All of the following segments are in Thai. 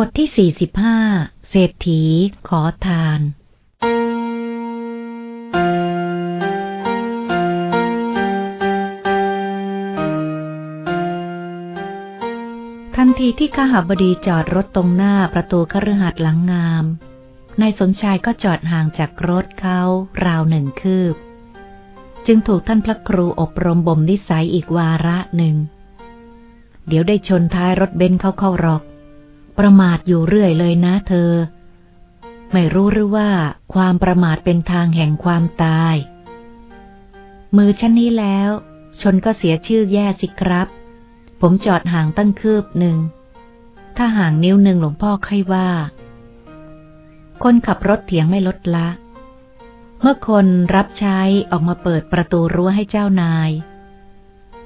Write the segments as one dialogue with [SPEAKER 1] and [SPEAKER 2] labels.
[SPEAKER 1] บทที่สี่สิบห้าเศรษฐีขอทาน ทันทีที่ข้าหบดีจอดรถตรงหน้าประตูคฤหัสถ์หลังงาม นายสมชายก็จอดห่างจากรถเขาราวหนึ่งคืบ จึงถูกท่านพระครูอบรมบ่มนิสัยอีกวาระหนึ่ง เดี๋ยวได้ชนท้ายรถเบนซ์เขาเข้ารอก ประมาทอยู่เรื่อยเลยนะเธอ ไม่รู้หรือว่าความประมาทเป็นทางแห่งความตาย มือชั้นนี้แล้ว ชนก็เสียชื่อแย่สิครับ ผมจอดห่างตั้งคืบหนึ่ง ถ้าห่างนิ้วหนึ่งหลวงพ่อค่อยว่า คนขับรถเถียงไม่ลดละ เมื่อคนรับใช้ออกมาเปิดประตูรั้วให้เจ้านาย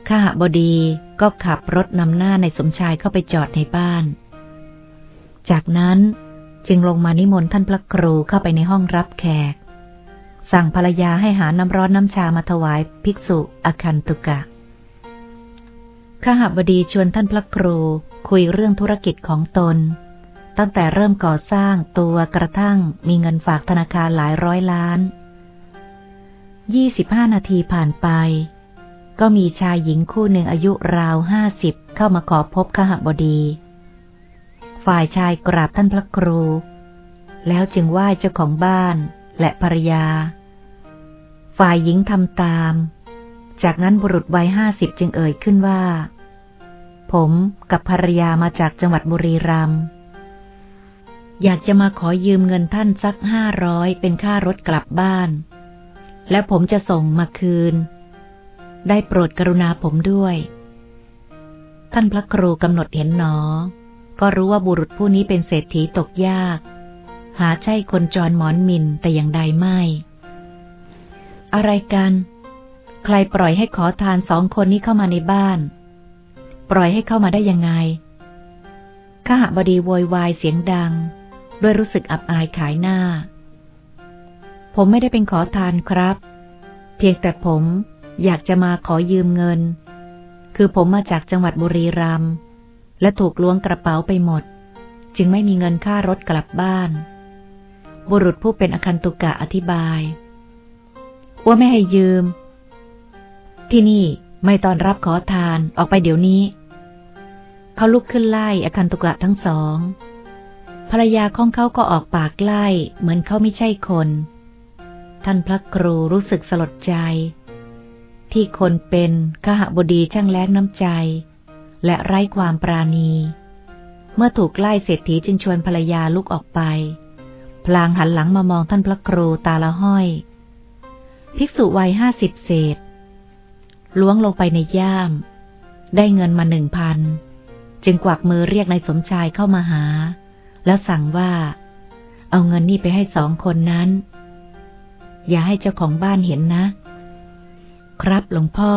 [SPEAKER 1] ข้าบดีก็ขับรถนำหน้าในสมชายเข้าไปจอดในบ้าน จากนั้นจึงลงมานิมนต์ท่านพระครูเข้าไปในห้องรับแขก สั่งภรรยาให้หาน้ำร้อนน้ำชามาถวายภิกษุอคันตุกะข้าหบดีชวนท่านพระครูคุยเรื่องธุรกิจของตน ตั้งแต่เริ่มก่อสร้างตัวกระทั่งมีเงินฝากธนาคารหลายร้อยล้านยี่สิบห้านาทีผ่านไป ก็มีชายหญิงคู่หนึ่งอายุราวห้าสิบเข้ามาขอพบข้าหบดี ฝ่ายชายกราบท่านพระครู แล้วจึงไหว้เจ้าของบ้านและภรรยา ฝ่ายหญิงทำตาม จากนั้นบุรุษวัยห้าสิบจึงเอ่ยขึ้นว่า ผมกับภรรยามาจากจังหวัดบุรีรัมย์อยากจะมาขอยืมเงินท่านสักห้าร้อยเป็นค่ารถกลับบ้าน และผมจะส่งมาคืน ได้โปรดกรุณาผมด้วย ท่านพระครูกำหนดเห็นหนอ ก็รู้ว่าบุรุษผู้นี้เป็นเศรษฐีตกยาก หาใช่คนจรหมอนมินแต่อย่างใดไม่ อะไรกัน ใครปล่อยให้ขอทานสองคนนี้เข้ามาในบ้าน ปล่อยให้เข้ามาได้ยังไงข้าหบดีโวยวายเสียงดัง ด้วยรู้สึกอับอายขายหน้า ผมไม่ได้เป็นขอทานครับ เพียงแต่ผมอยากจะมาขอยืมเงิน คือผมมาจากจังหวัดบุรีรัมย์ และถูกล้วงกระเป๋าไปหมด จึงไม่มีเงินค่ารถกลับบ้าน บุรุษผู้เป็นอคันตุกะอธิบายว่าไม่ให้ยืม ที่นี่ไม่ตอนรับขอทานออกไปเดี๋ยวนี้ เขาลุกขึ้นไล่อคันตุกะทั้งสองภรรยาของเขาก็ออกปากไล่เหมือนเขาไม่ใช่คน ท่านพระครูรู้สึกสลดใจ ที่คนเป็นขหบดีช่างแล้งน้ำใจ และไร้ความปราณี เมื่อถูกไล่เศรษฐีจึงชวนภรรยาลุกออกไป พลางหันหลังมามองท่านพระครูตาละห้อย ภิกษุวัยห้าสิบเศษ ล้วงลงไปในย่าม ได้เงินมาหนึ่งพัน จึงกวักมือเรียกนายสมชายเข้ามาหา แล้วสั่งว่า เอาเงินนี่ไปให้สองคนนั้น อย่าให้เจ้าของบ้านเห็นนะ ครับหลวงพ่อ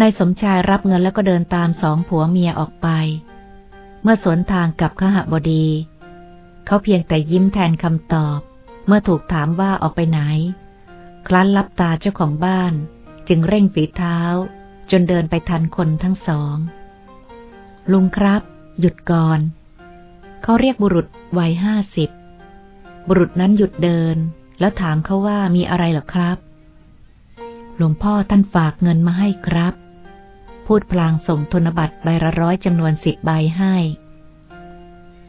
[SPEAKER 1] นายสมชายรับเงินแล้วก็เดินตามสองผัวเมียออกไป เมื่อสวนทางกับขหบดี เขาเพียงแต่ยิ้มแทนคำตอบ เมื่อถูกถามว่าออกไปไหนคลั้นลับตาเจ้าของบ้าน จึงเร่งฝีเท้า จนเดินไปทันคนทั้งสอง ลุงครับ หยุดก่อน เขาเรียกบุรุษวัยห้าสิบ บุรุษนั้นหยุดเดิน แล้วถามเขาว่ามีอะไรหรอครับ หลวงพ่อท่านฝากเงินมาให้ครับ พูดพลางส่งธนบัตรใบละร้อยจำนวนสิบใบให้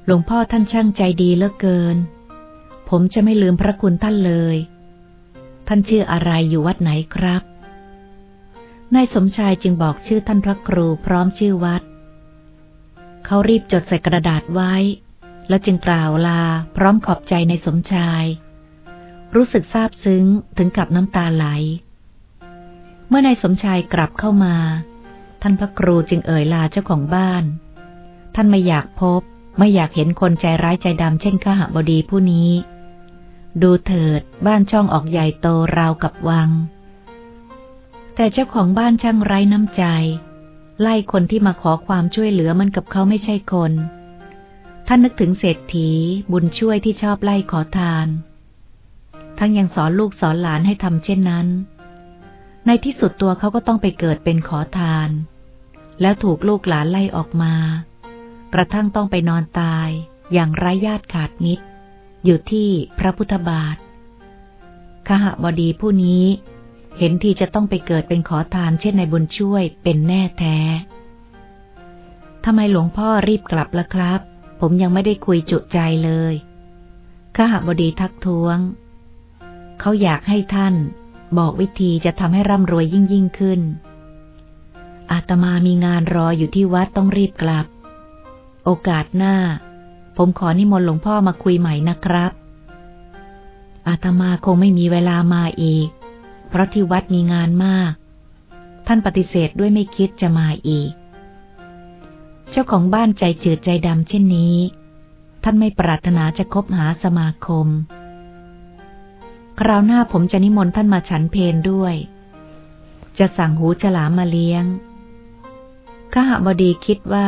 [SPEAKER 1] หลวงพ่อท่านช่างใจดีเหลือเกิน ผมจะไม่ลืมพระคุณท่านเลย ท่านชื่ออะไรอยู่วัดไหนครับ นายสมชายจึงบอกชื่อท่านพระครูพร้อมชื่อวัด เขารีบจดใส่กระดาษไว้ แล้วจึงกล่าวลาพร้อมขอบใจในสมชาย รู้สึกซาบซึ้งถึงกับน้ำตาไหลเมื่อนายสมชายกลับเข้ามา ท่านพระครูจึงเอ่ยลาเจ้าของบ้าน ท่านไม่อยากพบ ไม่อยากเห็นคนใจร้ายใจดำเช่นข้าหบดีผู้นี้ ดูเถิดบ้านช่องออกใหญ่โตราวกับวัง แต่เจ้าของบ้านช่างไร้น้ำใจ ไล่คนที่มาขอความช่วยเหลือมันกับเขาไม่ใช่คน ท่านนึกถึงเศรษฐีบุญช่วยที่ชอบไล่ขอทาน ทั้งยังสอนลูกสอนหลานให้ทำเช่นนั้น ในที่สุดตัวเขาก็ต้องไปเกิดเป็นขอทาน แล้วถูกลูกหลานไล่ออกมา กระทั่งต้องไปนอนตาย อย่างไร้ญาติขาดมิตร อยู่ที่พระพุทธบาทขหบดีผู้นี้ เห็นทีจะต้องไปเกิดเป็นขอทานเช่นในบุญช่วยเป็นแน่แท้ทำไมหลวงพ่อรีบกลับละครับ ผมยังไม่ได้คุยจุใจเลยขหบดีทักท้วง เขาอยากให้ท่าน บอกวิธีจะทำให้ร่ำรวยยิ่งยิ่งขึ้น อาตมามีงานรออยู่ที่วัดต้องรีบกลับ โอกาสหน้า ผมขอนิมนต์หลวงพ่อมาคุยใหม่นะครับ อาตมาคงไม่มีเวลามาอีก เพราะที่วัดมีงานมาก ท่านปฏิเสธด้วยไม่คิดจะมาอีก เจ้าของบ้านใจจืดใจดำเช่นนี้ ท่านไม่ปรารถนาจะคบหาสมาคม คราวหน้าผมจะนิมนต์ท่านมาฉันเพนด้วย จะสั่งหูฉลามมาเลี้ยงข้าหบดีคิดว่า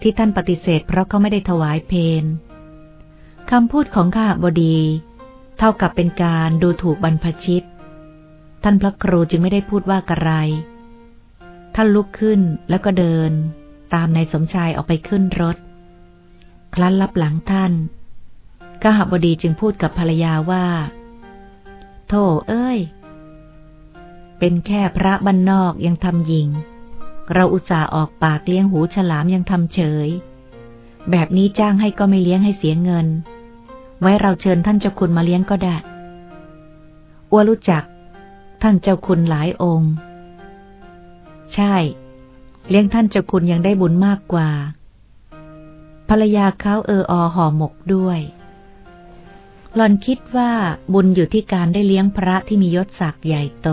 [SPEAKER 1] ที่ท่านปฏิเสธเพราะเขาไม่ได้ถวายเพนคำพูดของข้าบดี เท่ากับเป็นการดูถูกบรรพชิต ท่านพระครูจึงไม่ได้พูดว่ากระไร ท่านลุกขึ้นแล้วก็เดิน ตามนายสมชายออกไปขึ้นรถ คลั้นรับหลังท่านข้าบดีจึงพูดกับภรรยาว่า โธ่เอ้ย เป็นแค่พระบ้านนอกยังทำยิง เราอุตส่าห์ออกปากเลี้ยงหูฉลามยังทำเฉย แบบนี้จ้างให้ก็ไม่เลี้ยงให้เสียเงิน ไว้เราเชิญท่านเจ้าคุณมาเลี้ยงก็ได้อัวรู้จัก ท่านเจ้าคุณหลายองค์ ใช่ เลี้ยงท่านเจ้าคุณยังได้บุญมากกว่า ภรรยาเขาเอออห่อหมกด้วย หลอนคิดว่าบุญอยู่ที่การได้เลี้ยงพระที่มียศศักดิ์ใหญ่โต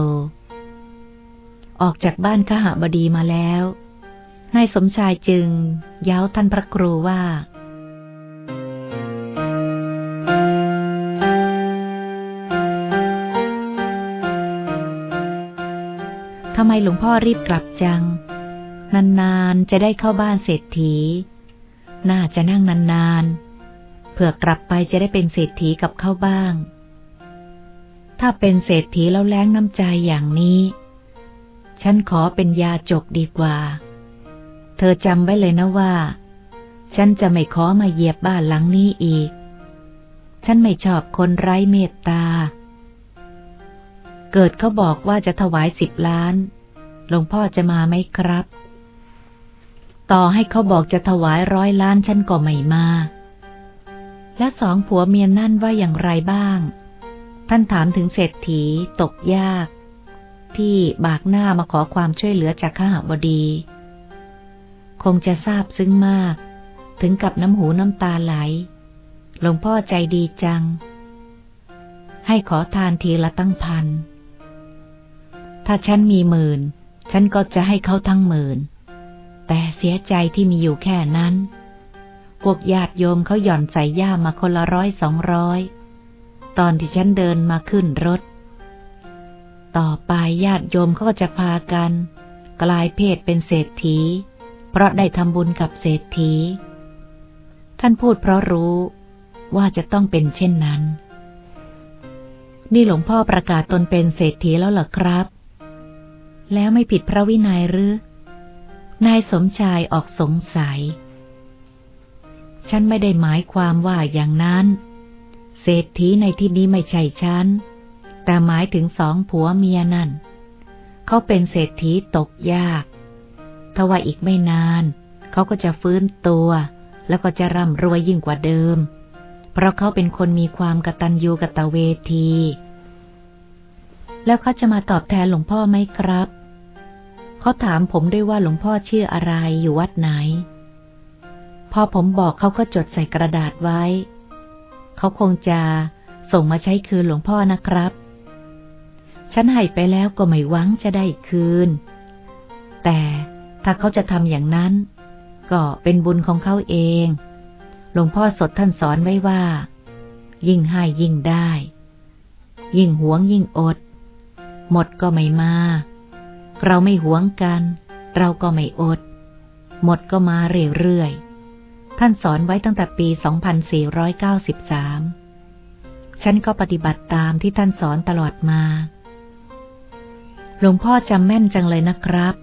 [SPEAKER 1] ออกจากบ้านขหบดีมาแล้ว นายสมชายจึง ย้าท่านพระครูว่า ทำไมหลวงพ่อรีบกลับจัง นานๆจะได้เข้าบ้านเศรษฐี น่าจะนั่งนานๆ เผื่อกลับไปจะได้เป็นเศรษฐีกับเขาบ้าง ถ้าเป็นเศรษฐีแล้วแล้งน้ำใจอย่างนี้ ฉันขอเป็นยาจกดีกว่า เธอจำไว้เลยนะว่า ฉันจะไม่ขอมาเหยียบบ้านหลังนี้อีก ฉันไม่ชอบคนไร้เมตตา เกิดเขาบอกว่าจะถวายสิบล้าน หลวงพ่อจะมาไหมครับต่อให้เขาบอกจะถวายร้อยล้านฉันก็ไม่มา และสองผัวเมียนั่นว่าอย่างไรบ้าง ท่านถามถึงเศรษฐี ตกยาก ที่บากหน้ามาขอความช่วยเหลือจากข้าบดี คงจะทราบซึ้งมาก ถึงกับน้ำหูน้ำตาไหล หลวงพ่อใจดีจัง ให้ขอทานทีละตั้งพัน ถ้าฉันมีหมื่น ฉันก็จะให้เขาทั้งหมื่น แต่เสียใจที่มีอยู่แค่นั้น พวกญาติโยมเขาหย่อนใส่ย่ามาคนละร้อยสองร้อย ตอนที่ฉันเดินมาขึ้นรถ ต่อไปญาติโยมเขาก็จะพากัน กลายเพศเป็นเศรษฐี เพราะได้ทำบุญกับเศรษฐี ท่านพูดเพราะรู้ว่าจะต้องเป็นเช่นนั้น นี่หลวงพ่อประกาศตนเป็นเศรษฐีแล้วเหรอครับ แล้วไม่ผิดพระวินัยหรือ นายสมชายออกสงสัย ฉันไม่ได้หมายความว่าอย่างนั้น เศรษฐีในที่นี้ไม่ใช่ฉัน แต่หมายถึงสองผัวเมียนั่น เขาเป็นเศรษฐีตกยากถ้าว่าอีกไม่นาน เขาก็จะฟื้นตัว แล้วก็จะร่ำรวยยิ่งกว่าเดิม เพราะเขาเป็นคนมีความกตัญญูกตเวที แล้วเขาจะมาตอบแทนหลวงพ่อไหมครับ เขาถามผมด้วยว่าหลวงพ่อชื่ออะไรอยู่วัดไหน พอผมบอกเขาก็จดใส่กระดาษไว้ เขาคงจะส่งมาใช้คืนหลวงพ่อนะครับ ฉันให้ไปแล้วก็ไม่หวังจะได้คืน แต่ถ้าเขาจะทำอย่างนั้น ก็เป็นบุญของเขาเอง หลวงพ่อสดท่านสอนไว้ว่า ยิ่งให้ยิ่งได้ ยิ่งหวงยิ่งอด หมดก็ไม่มา เราไม่หวงกัน เราก็ไม่อด หมดก็มาเรื่อยๆ ท่านสอนไว้ตั้งแต่ปี 2493 ฉันก็ปฏิบัติตามที่ท่านสอนตลอดมา หลวงพ่อจำแม่นจังเลยนะครับ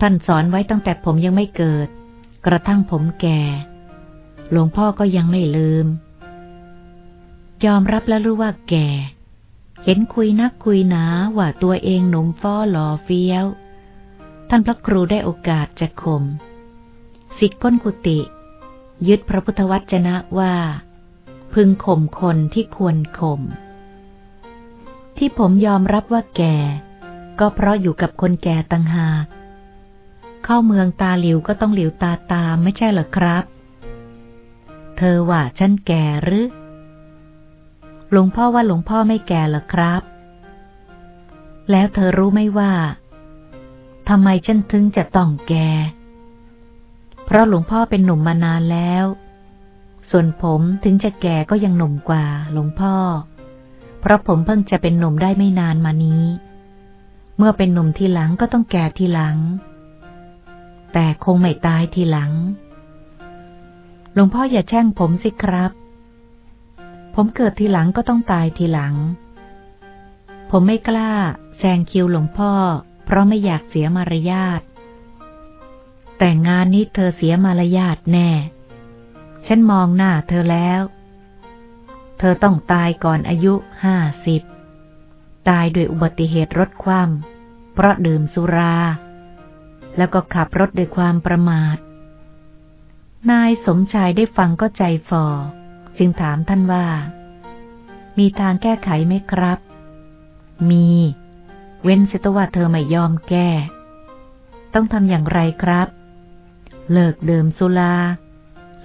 [SPEAKER 1] ท่านสอนไว้ตั้งแต่ผมยังไม่เกิด กระทั่งผมแก่ หลวงพ่อก็ยังไม่ลืม ยอมรับแล้วรู้ว่าแก่ เห็นคุยนักคุยหนาว่าตัวเองหนุ่มฟ้อหล่อเฟี้ยว ท่านพระครูได้โอกาสจะข่มสิทธิก้นกุติ ยึดพระพุทธวจนะว่า พึงข่มคนที่ควรข่ม ที่ผมยอมรับว่าแก่ ก็เพราะอยู่กับคนแก่ต่างหากเข้าเมืองตาหลิวก็ต้องหลิวตาตามไม่ใช่หรอครับ เธอว่าฉันแก่หรือ หลวงพ่อว่าหลวงพ่อไม่แก่หรอครับ แล้วเธอรู้ไหมว่าทำไมฉันถึงจะต้องแก่ เพราะหลวงพ่อเป็นหนุ่มมานานแล้ว ส่วนผมถึงจะแก่ก็ยังหนุ่มกว่าหลวงพ่อ เพราะผมเพิ่งจะเป็นหนุ่มได้ไม่นานมานี้ เมื่อเป็นหนุ่มทีหลังก็ต้องแก่ทีหลัง แต่คงไม่ตายทีหลัง หลวงพ่ออย่าแช่งผมสิครับ ผมเกิดทีหลังก็ต้องตายทีหลัง ผมไม่กล้าแซงคิวหลวงพ่อ เพราะไม่อยากเสียมารยาท แต่งานนี้เธอเสียมารยาทแน่ ฉันมองหน้าเธอแล้ว เธอต้องตายก่อนอายุห้าสิบ ตายด้วยอุบัติเหตุรถคว่ำเพราะดื่มสุรา แล้วก็ขับรถด้วยความประมาท นายสมชายได้ฟังก็ใจฝ่อ จึงถามท่านว่า มีทางแก้ไขไหมครับ มี เว้นเสตว่าเธอไม่ยอมแก้ ต้องทำอย่างไรครับ เลิกดื่มสุรา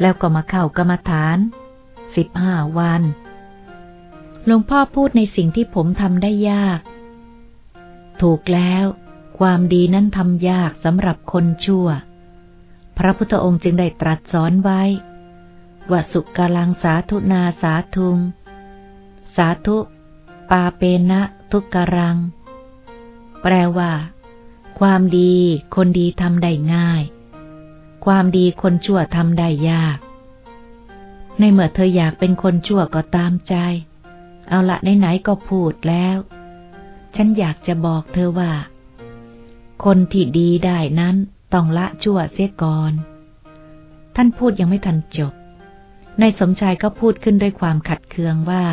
[SPEAKER 1] แล้วก็มาเข้ากรรมฐานสิบห้าวัน หลวงพ่อพูดในสิ่งที่ผมทำได้ยาก ถูกแล้ว ความดีนั้นทำยากสำหรับคนชั่ว พระพุทธองค์จึงได้ตรัสสอนไว้ว่าสุกาลังสาธุนาสาทุง สาธุ ปาเปนะทุกกรัง แปลว่า ความดีคนดีทำได้ง่าย ความดีคนชั่วทำได้ยาก ในเมื่อเธออยากเป็นคนชั่วก็ตามใจ เอาละไหนๆก็พูดแล้ว ฉันอยากจะบอกเธอว่า คนที่ดีได้นั้นต้องละชั่วเสียก่อน ท่านพูดยังไม่ทันจบในสมชายก็พูดขึ้นด้วยความขัดเคืองว่า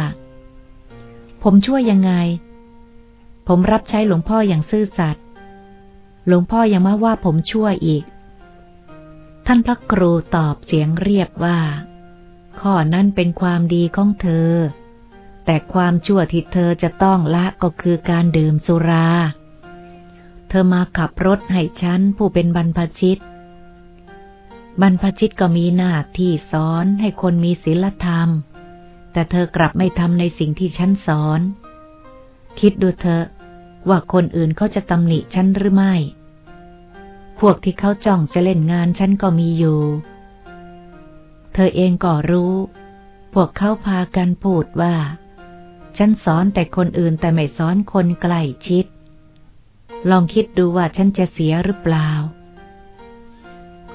[SPEAKER 1] ผมชั่วยังไง ผมรับใช้หลวงพ่ออย่างซื่อสัตย์ หลวงพ่อยังมาว่าผมชั่วอีก ท่านพระครูตอบเสียงเรียบว่า ข้อนั้นเป็นความดีของเธอ แต่ความชั่วที่เธอจะต้องละก็คือการดื่มสุรา เธอมาขับรถให้ฉันผู้เป็นบรรพชิต บรรพชิตก็มีหน้าที่สอนให้คนมีศีลธรรม แต่เธอกลับไม่ทำในสิ่งที่ฉันสอน คิดดูเธอว่าคนอื่นเขาจะตำหนิฉันหรือไม่ พวกที่เขาจ้องจะเล่นงานฉันก็มีอยู่ เธอเองก็รู้ พวกเขาพากันพูดว่า ฉันสอนแต่คนอื่นแต่ไม่สอนคนใกล้ชิด ลองคิดดูว่าฉันจะเสียหรือเปล่า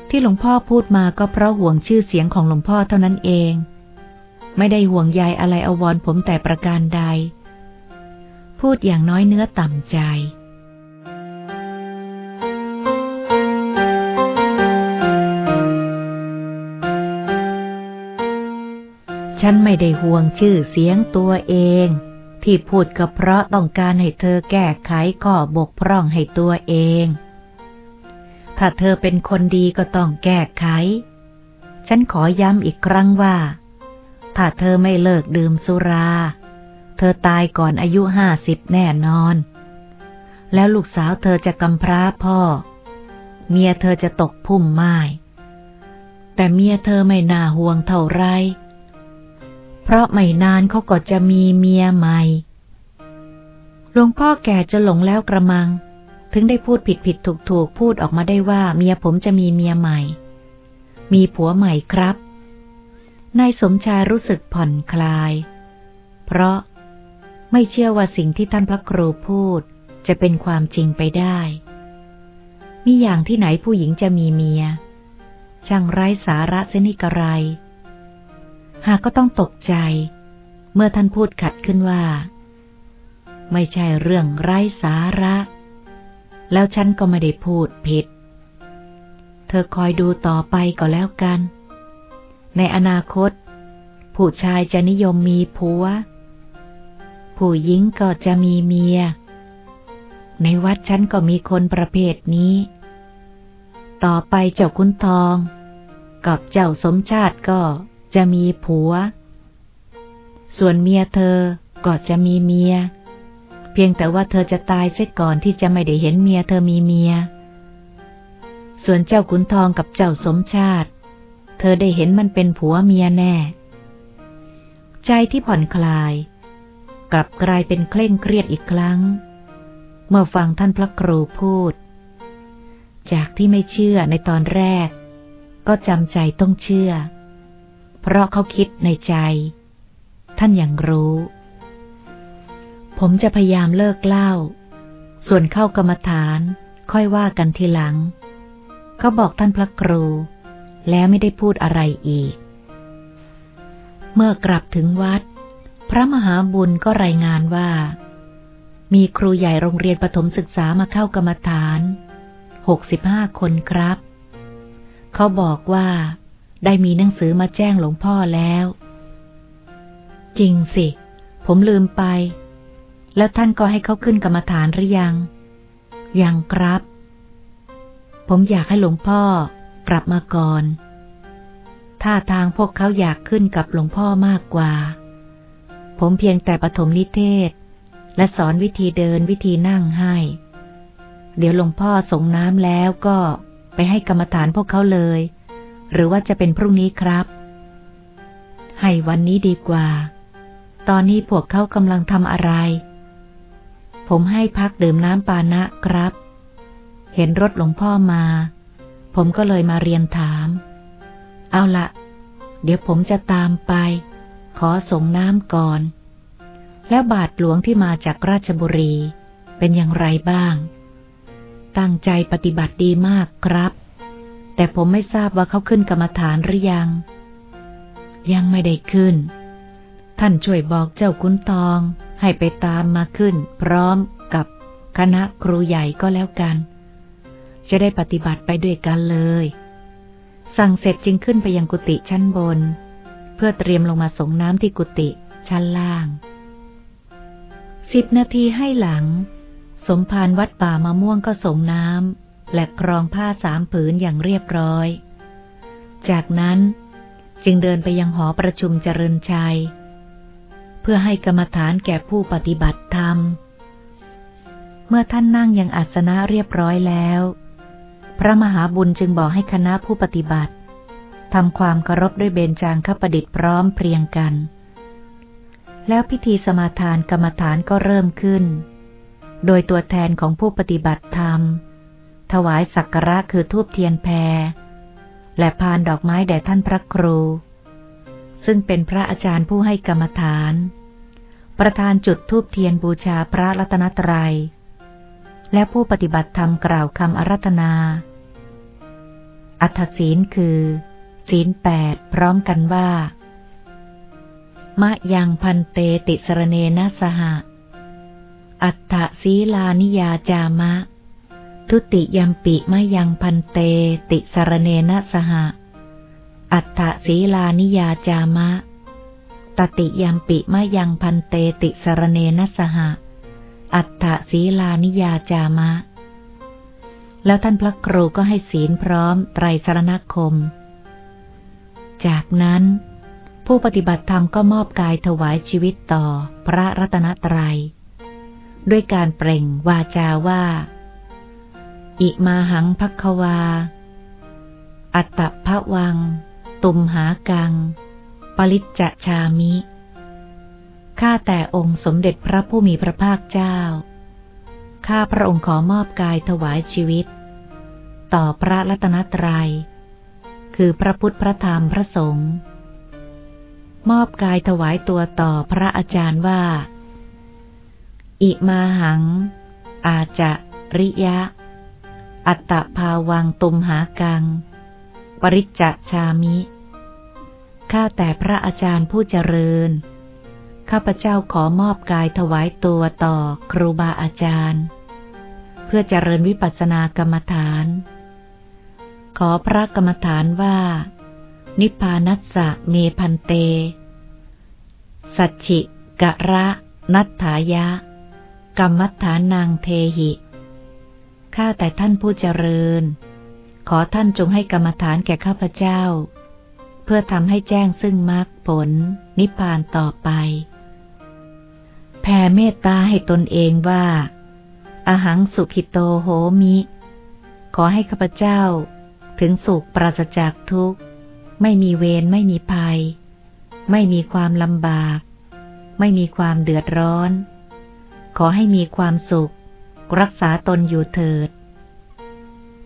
[SPEAKER 1] ที่หลวงพ่อพูดมาก็เพราะห่วงชื่อเสียงของหลวงพ่อเท่านั้นเอง ไม่ได้ห่วงใยอะไรอววรผมแต่ประการใด พูดอย่างน้อยเนื้อต่ำใจ ฉันไม่ได้ห่วงชื่อเสียงตัวเอง ที่พูดก็เพราะต้องการให้เธอแก้ไขข้อบกพร่องให้ตัวเอง ถ้าเธอเป็นคนดีก็ต้องแก้ไข ฉันขอย้ำอีกครั้งว่า ถ้าเธอไม่เลิกดื่มสุรา เธอตายก่อนอายุห้าสิบแน่นอน แล้วลูกสาวเธอจะกำพร้าพ่อ เมียเธอจะตกพุ่มไม้แต่เมียเธอไม่น่าห่วงเท่าไร เพราะไม่นานเขาก็จะมีเมียใหม่หลวงพ่อแก่จะหลงแล้วกระมัง ถึงได้พูดผิดผิดถูกถูกพูดออกมาได้ว่าเมียผมจะมีเมียใหม่ มีผัวใหม่ครับนายสมชายรู้สึกผ่อนคลาย เพราะไม่เชื่อว่าสิ่งที่ท่านพระครูพูดจะเป็นความจริงไปได้ มีอย่างที่ไหนผู้หญิงจะมีเมีย ช่างไร้สาระเสนิกรไร หากก็ต้องตกใจ เมื่อท่านพูดขัดขึ้นว่า ไม่ใช่เรื่องไร้สาระ แล้วฉันก็ไม่ได้พูดผิด เธอคอยดูต่อไปก็แล้วกัน ในอนาคต ผู้ชายจะนิยมมีผัว ผู้หญิงก็จะมีเมีย ในวัดฉันก็มีคนประเภทนี้ ต่อไปเจ้าคุณทอง กับเจ้าสมชาติก็ จะมีผัว ส่วนเมียเธอก็จะมีเมีย เพียงแต่ว่าเธอจะตายเสียก่อนที่จะไม่ได้เห็นเมียเธอมีเมีย ส่วนเจ้าขุนทองกับเจ้าสมชาติ เธอได้เห็นมันเป็นผัวเมียแน่ ใจที่ผ่อนคลาย กลับกลายเป็นเคร่งเครียดอีกครั้ง เมื่อฟังท่านพระครูพูด จากที่ไม่เชื่อในตอนแรก ก็จำใจต้องเชื่อ เพราะเขาคิดในใจ ท่านยังรู้ ผมจะพยายามเลิกเล่า ส่วนเข้ากรรมฐานค่อยว่ากันทีหลัง เขาบอกท่านพระครู แล้วไม่ได้พูดอะไรอีก เมื่อกลับถึงวัด พระมหาบุญก็รายงานว่า มีครูใหญ่โรงเรียนประถมศึกษามาเข้ากรรมฐานหกสิบห้าคนครับ เขาบอกว่า ได้มีหนังสือมาแจ้งหลวงพ่อแล้ว จริงสิ ผมลืมไป แล้วท่านก็ให้เขาขึ้นกรรมฐานหรือยัง ยังครับ ผมอยากให้หลวงพ่อกลับมาก่อนท่าทางพวกเขาอยากขึ้นกับหลวงพ่อมากกว่า ผมเพียงแต่ปฐมนิเทศ และสอนวิธีเดินวิธีนั่งให้ เดี๋ยวหลวงพ่อส่งน้ำแล้วก็ไปให้กรรมฐานพวกเขาเลย หรือว่าจะเป็นพรุ่งนี้ครับ ให้วันนี้ดีกว่า ตอนนี้พวกเขากำลังทำอะไร ผมให้พักดื่มน้ำปานะครับ เห็นรถหลวงพ่อมา ผมก็เลยมาเรียนถาม เอาละเดี๋ยวผมจะตามไป ขอส่งน้ำก่อน แล้วบาทหลวงที่มาจากราชบุรี เป็นอย่างไรบ้าง ตั้งใจปฏิบัติดีมากครับ แต่ผมไม่ทราบว่าเขาขึ้นกรรมฐานหรือยัง ยังไม่ได้ขึ้น ท่านช่วยบอกเจ้าคุณตอง ให้ไปตามมาขึ้น พร้อมกับคณะครูใหญ่ก็แล้วกัน จะได้ปฏิบัติไปด้วยกันเลย สั่งเสร็จจึงขึ้นไปยังกุฏิชั้นบน เพื่อเตรียมลงมาส่งน้ำที่กุฏิชั้นล่าง สิบนาทีให้หลัง สมภารวัดป่ามะม่วงก็ส่งน้ำ และกรองผ้าสามผืนอย่างเรียบร้อย จากนั้นจึงเดินไปยังหอประชุมเจริญชัย เพื่อให้กรรมฐานแก่ผู้ปฏิบัติธรรม เมื่อท่านนั่งยังอาสนะเรียบร้อยแล้ว พระมหาบุญจึงบอกให้คณะผู้ปฏิบัติทำความเคารพด้วยเบญจางคประดิษฐ์พร้อมเพรียงกัน แล้วพิธีสมาทานกรรมฐานก็เริ่มขึ้น โดยตัวแทนของผู้ปฏิบัติธรรม ถวายสักการะคือทูบเทียนแพร และพานดอกไม้แด่ท่านพระครู ซึ่งเป็นพระอาจารย์ผู้ให้กรรมฐาน ประธานจุดทูบเทียนบูชาพระรัตนตรัย และผู้ปฏิบัติธรรมกล่าวคำอารัธนา อัฐศีลคือ ศีลแปดพร้อมกันว่ามะยังพันเตติสรเนนะสหะ อัฏฐศีลานิยาจามะ ทุติยมปิมะยังพันเต ติสารเนนะสหะ อัฏฐศีลานิยาจามะ ตติยมปิมะยังพันเตติสารเนนะสหะ อัฏฐศีลานิยาจามะ แล้วท่านพระครูก็ให้ศีลพร้อมไตรสรณคม จากนั้น ผู้ปฏิบัติธรรมก็มอบกายถวายชีวิตต่อพระรัตนตรัย ด้วยการเปล่งวาจาว่า อิมาหังพักวา อัตตะพะวัง ตุมหากัง ปริจจชามิ ข้าแต่องค์สมเด็จพระผู้มีพระภาคเจ้า ข้าพระองค์ขอมอบกายถวายชีวิต ต่อพระรัตนตรัย คือพระพุทธพระธรรมพระสงฆ์ มอบกายถวายตัวต่อพระอาจารย์ว่า อิมาหัง อาจะริยะ อัตตภาวังตุมหากัง ปริจจชามิ ข้าแต่พระอาจารย์ผู้เจริญ ข้าพเจ้าขอมอบกายถวายตัวต่อครูบาอาจารย์ เพื่อเจริญวิปัสสนากรรมฐาน ขอพระกรรมฐานว่า นิพพานัสสะเมพันเต สัจฉิกะระนัตถายะ กรรมฐานังเทหิ ข้าแต่ท่านผู้เจริญ ขอท่านจงให้กรรมฐานแก่ข้าพเจ้า เพื่อทำให้แจ้งซึ่งมรรคผล นิพพานต่อไป แผ่เมตตาให้ตนเองว่าอาหังสุขิโตโหมิ ขอให้ข้าพเจ้า ถึงสุขปราศจากทุกข์ ไม่มีเวรไม่มีภัย ไม่มีความลำบาก ไม่มีความเดือดร้อน ขอให้มีความสุข รักษาตนอยู่เถิด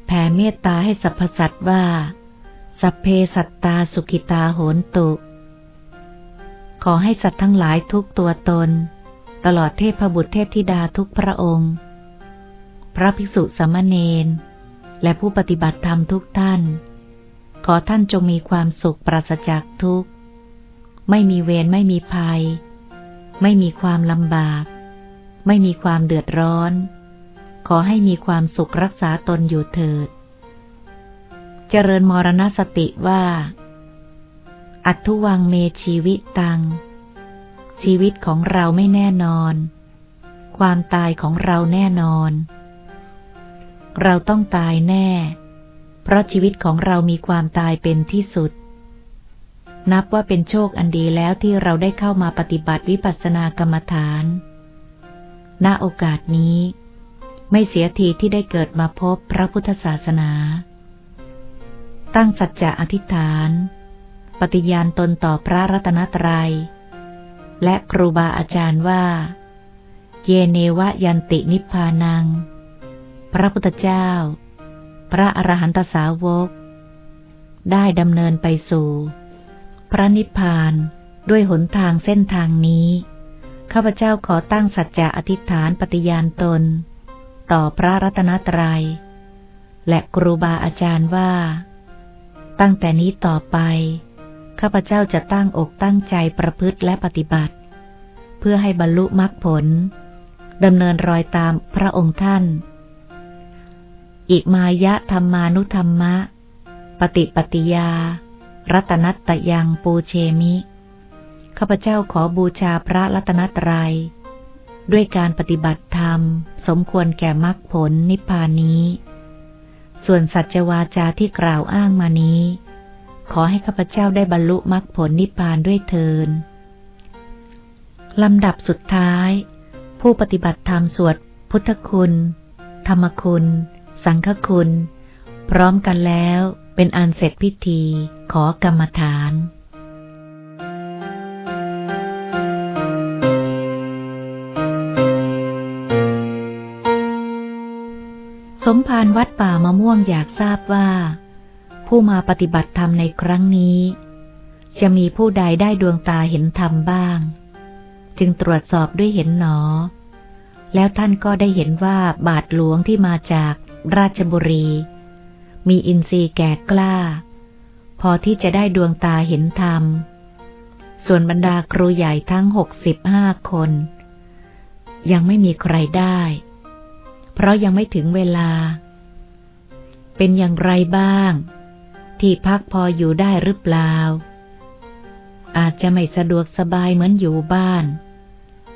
[SPEAKER 1] แผ่เมตตาให้สรรพสัตว์ว่า สัพเพสัตตาสุขิตาโหนตุ ขอให้สัตว์ทั้งหลายทุกตัวตน ตลอดเทพบุตรเทพธิดาทุกพระองค์ พระภิกษุสามเณรและผู้ปฏิบัติธรรมทุกท่าน ขอท่านจงมีความสุขปราศจากทุกข์ ไม่มีเวรไม่มีภัย ไม่มีความลำบาก ไม่มีความเดือดร้อน ขอให้มีความสุขรักษาตนอยู่เถิด เจริญมรณสติว่า อัตุวังเมชีวิตตัง ชีวิตของเราไม่แน่นอน ความตายของเราแน่นอน เราต้องตายแน่ เพราะชีวิตของเรามีความตายเป็นที่สุด นับว่าเป็นโชคอันดีแล้วที่เราได้เข้ามาปฏิบัติวิปัสสนากรรมฐาน ณโอกาสนี้ ไม่เสียทีที่ได้เกิดมาพบพระพุทธศาสนา ตั้งสัจจะอธิษฐาน ปฏิญาณตนต่อพระรัตนตรยัย และครูบาอาจารย์ว่า เยเนวะยันตินิพพานัง พระพุทธเจ้า พระอรหันตสาวก ได้ดำเนินไปสู่ พระนิพพานด้วยหนทางเส้นทางนี้ ข้าพเจ้าขอตั้งสัจจะอธิษฐานปฏิญาณตน ต่อพระรัตนตรยัย และครูบาอาจารย์ว่า ตั้งแต่นี้ต่อไป ข้าพเจ้าจะตั้งอกตั้งใจประพฤติและปฏิบัติ เพื่อให้บรรลุมรรคผลดำเนินรอยตามพระองค์ท่าน อิมายะธรรมานุธรรมะ ปฏิปฏิยา รัตนัตยังปูเชมิ ข้าพเจ้าขอบูชาพระรัตนตรยัย ด้วยการปฏิบัติธรรม สมควรแก่มรรคผลนิพพานนี้ ส่วนสัจวาจาที่กล่าวอ้างมานี้ ขอให้ข้าพเจ้าได้บรรลุมรรคผลนิพพานด้วยเทินลำดับสุดท้าย ผู้ปฏิบัติธรรมสวดพุทธคุณ ธรรมคุณ สังฆคุณ พร้อมกันแล้วเป็นอันเสร็จพิธีขอกรรมฐาน มภารวัดป่ามะม่วงอยากทราบว่า ผู้มาปฏิบัติธรรมในครั้งนี้ จะมีผู้ใดได้ดวงตาเห็นธรรมบ้าง จึงตรวจสอบด้วยเห็นหนอ แล้วท่านก็ได้เห็นว่าบาทหลวงที่มาจากราชบุรี มีอินทรีย์แก่กล้า พอที่จะได้ดวงตาเห็นธรรม ส่วนบรรดาครูใหญ่ทั้งหกสิบห้าคน ยังไม่มีใครได้ เพราะยังไม่ถึงเวลา เป็นอย่างไรบ้าง ที่พักพออยู่ได้หรือเปล่า อาจจะไม่สะดวกสบายเหมือนอยู่บ้าน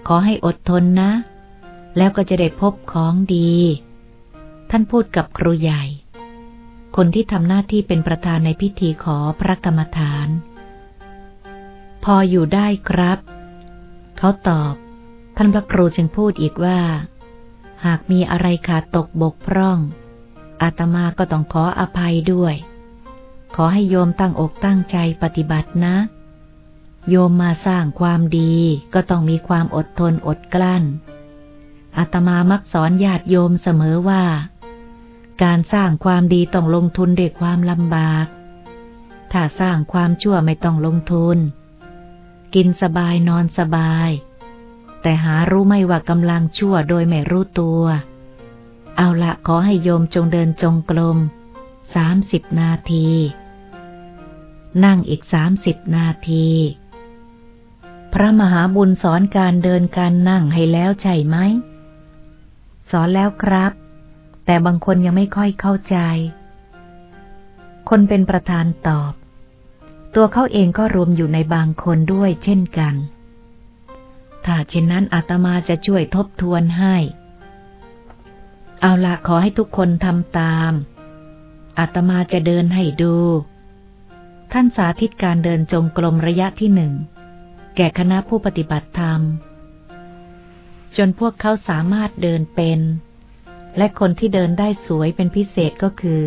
[SPEAKER 1] ขอให้อดทนนะ แล้วก็จะได้พบของดี ท่านพูดกับครูใหญ่ คนที่ทำหน้าที่เป็นประธานในพิธีขอพระกรรมฐาน พออยู่ได้ครับ เขาตอบ ท่านพระครูจึงพูดอีกว่า หากมีอะไรขาดตกบกพร่อง อาตมาก็ต้องขออภัยด้วย ขอให้โยมตั้งอกตั้งใจปฏิบัตินะ โยมมาสร้างความดีก็ต้องมีความอดทนอดกลั้น อาตมามักสอนญาติโยมเสมอว่า การสร้างความดีต้องลงทุนด้วยความลำบาก ถ้าสร้างความชั่วไม่ต้องลงทุน กินสบายนอนสบาย แต่หารู้ไม่ว่ากำลังชั่วโดยไม่รู้ตัว เอาละขอให้โยมจงเดินจงกรมสามสิบนาที นั่งอีกสามสิบนาที พระมหาบุญสอนการเดินการนั่งให้แล้วใช่ไหม สอนแล้วครับ แต่บางคนยังไม่ค่อยเข้าใจ คนเป็นประธานตอบ ตัวเขาเองก็รวมอยู่ในบางคนด้วยเช่นกัน ถ้าเช่นนั้นอาตมาจะช่วยทบทวนให้ เอาละขอให้ทุกคนทำตาม อาตมาจะเดินให้ดู ท่านสาธิตการเดินจงกรมระยะที่หนึ่ง แก่คณะผู้ปฏิบัติธรรม จนพวกเขาสามารถเดินเป็น และคนที่เดินได้สวยเป็นพิเศษก็คือ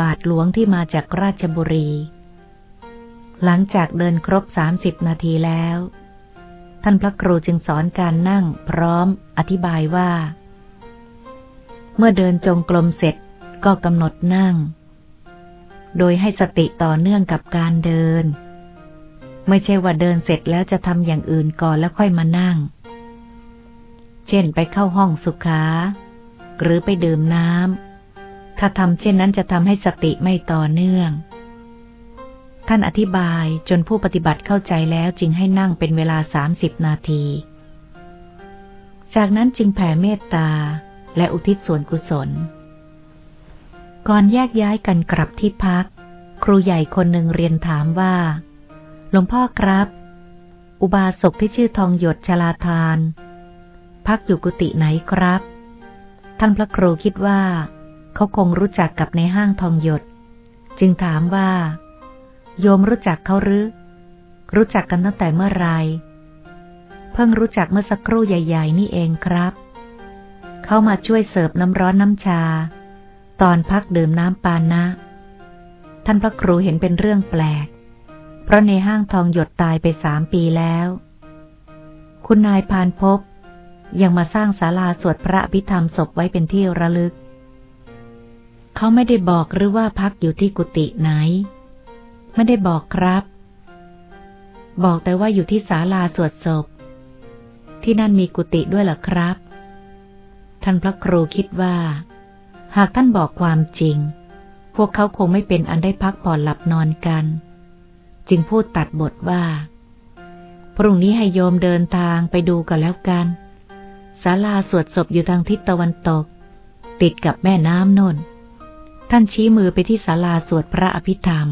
[SPEAKER 1] บาทหลวงที่มาจากราชบุรี หลังจากเดินครบสามสิบนาทีแล้ว ท่านพระครูจึงสอนการนั่งพร้อมอธิบายว่า เมื่อเดินจงกรมเสร็จก็กำหนดนั่ง โดยให้สติต่อเนื่องกับการเดิน ไม่ใช่ว่าเดินเสร็จแล้วจะทำอย่างอื่นก่อนแล้วค่อยมานั่ง เช่นไปเข้าห้องสุขา หรือไปดื่มน้ำถ้าทำเช่นนั้นจะทำให้สติไม่ต่อเนื่อง ท่านอธิบายจนผู้ปฏิบัติเข้าใจแล้วจึงให้นั่งเป็นเวลาสามสิบนาที จากนั้นจึงแผ่เมตตาและอุทิศส่วนกุศล ก่อนแยกย้ายกันกลับที่พัก ครูใหญ่คนหนึ่งเรียนถามว่า หลวงพ่อครับ อุบาสกที่ชื่อทองหยดชลาทาน พักอยู่กุฏิไหนครับ ท่านพระครูคิดว่า เขาคงรู้จักกับในห้างทองหยด จึงถามว่า โยมรู้จักเขาหรือ รู้จักกันตั้งแต่เมื่อไร เพิ่งรู้จักเมื่อสักครู่ใหญ่ ๆ นี่เองครับ เขามาช่วยเสิร์ฟน้ำร้อนน้ำชา ตอนพักดื่มน้ำปานะ ท่านพระครูเห็นเป็นเรื่องแปลก เพราะในห้างทองหยดตายไปสามปีแล้ว คุณนายพานพบ ยังมาสร้างศาลาสวดพระพิธรรมศพไว้เป็นที่ระลึก เขาไม่ได้บอกหรือว่าพักอยู่ที่กุฏิไหน ไม่ได้บอกครับ บอกแต่ว่าอยู่ที่ศาลาสวดศพ ที่นั่นมีกุฏิด้วยหรอครับ ท่านพระครูคิดว่า หากท่านบอกความจริง พวกเขาคงไม่เป็นอันได้พักผ่อนหลับนอนกัน จึงพูดตัดบทว่า พรุ่งนี้ให้โยมเดินทางไปดูกันแล้วกันศาลาสวดศพอยู่ทางทิศตะวันตก ติดกับแม่น้ำนนท่านชี้มือไปที่ศาลาสวดพระอภิธรรม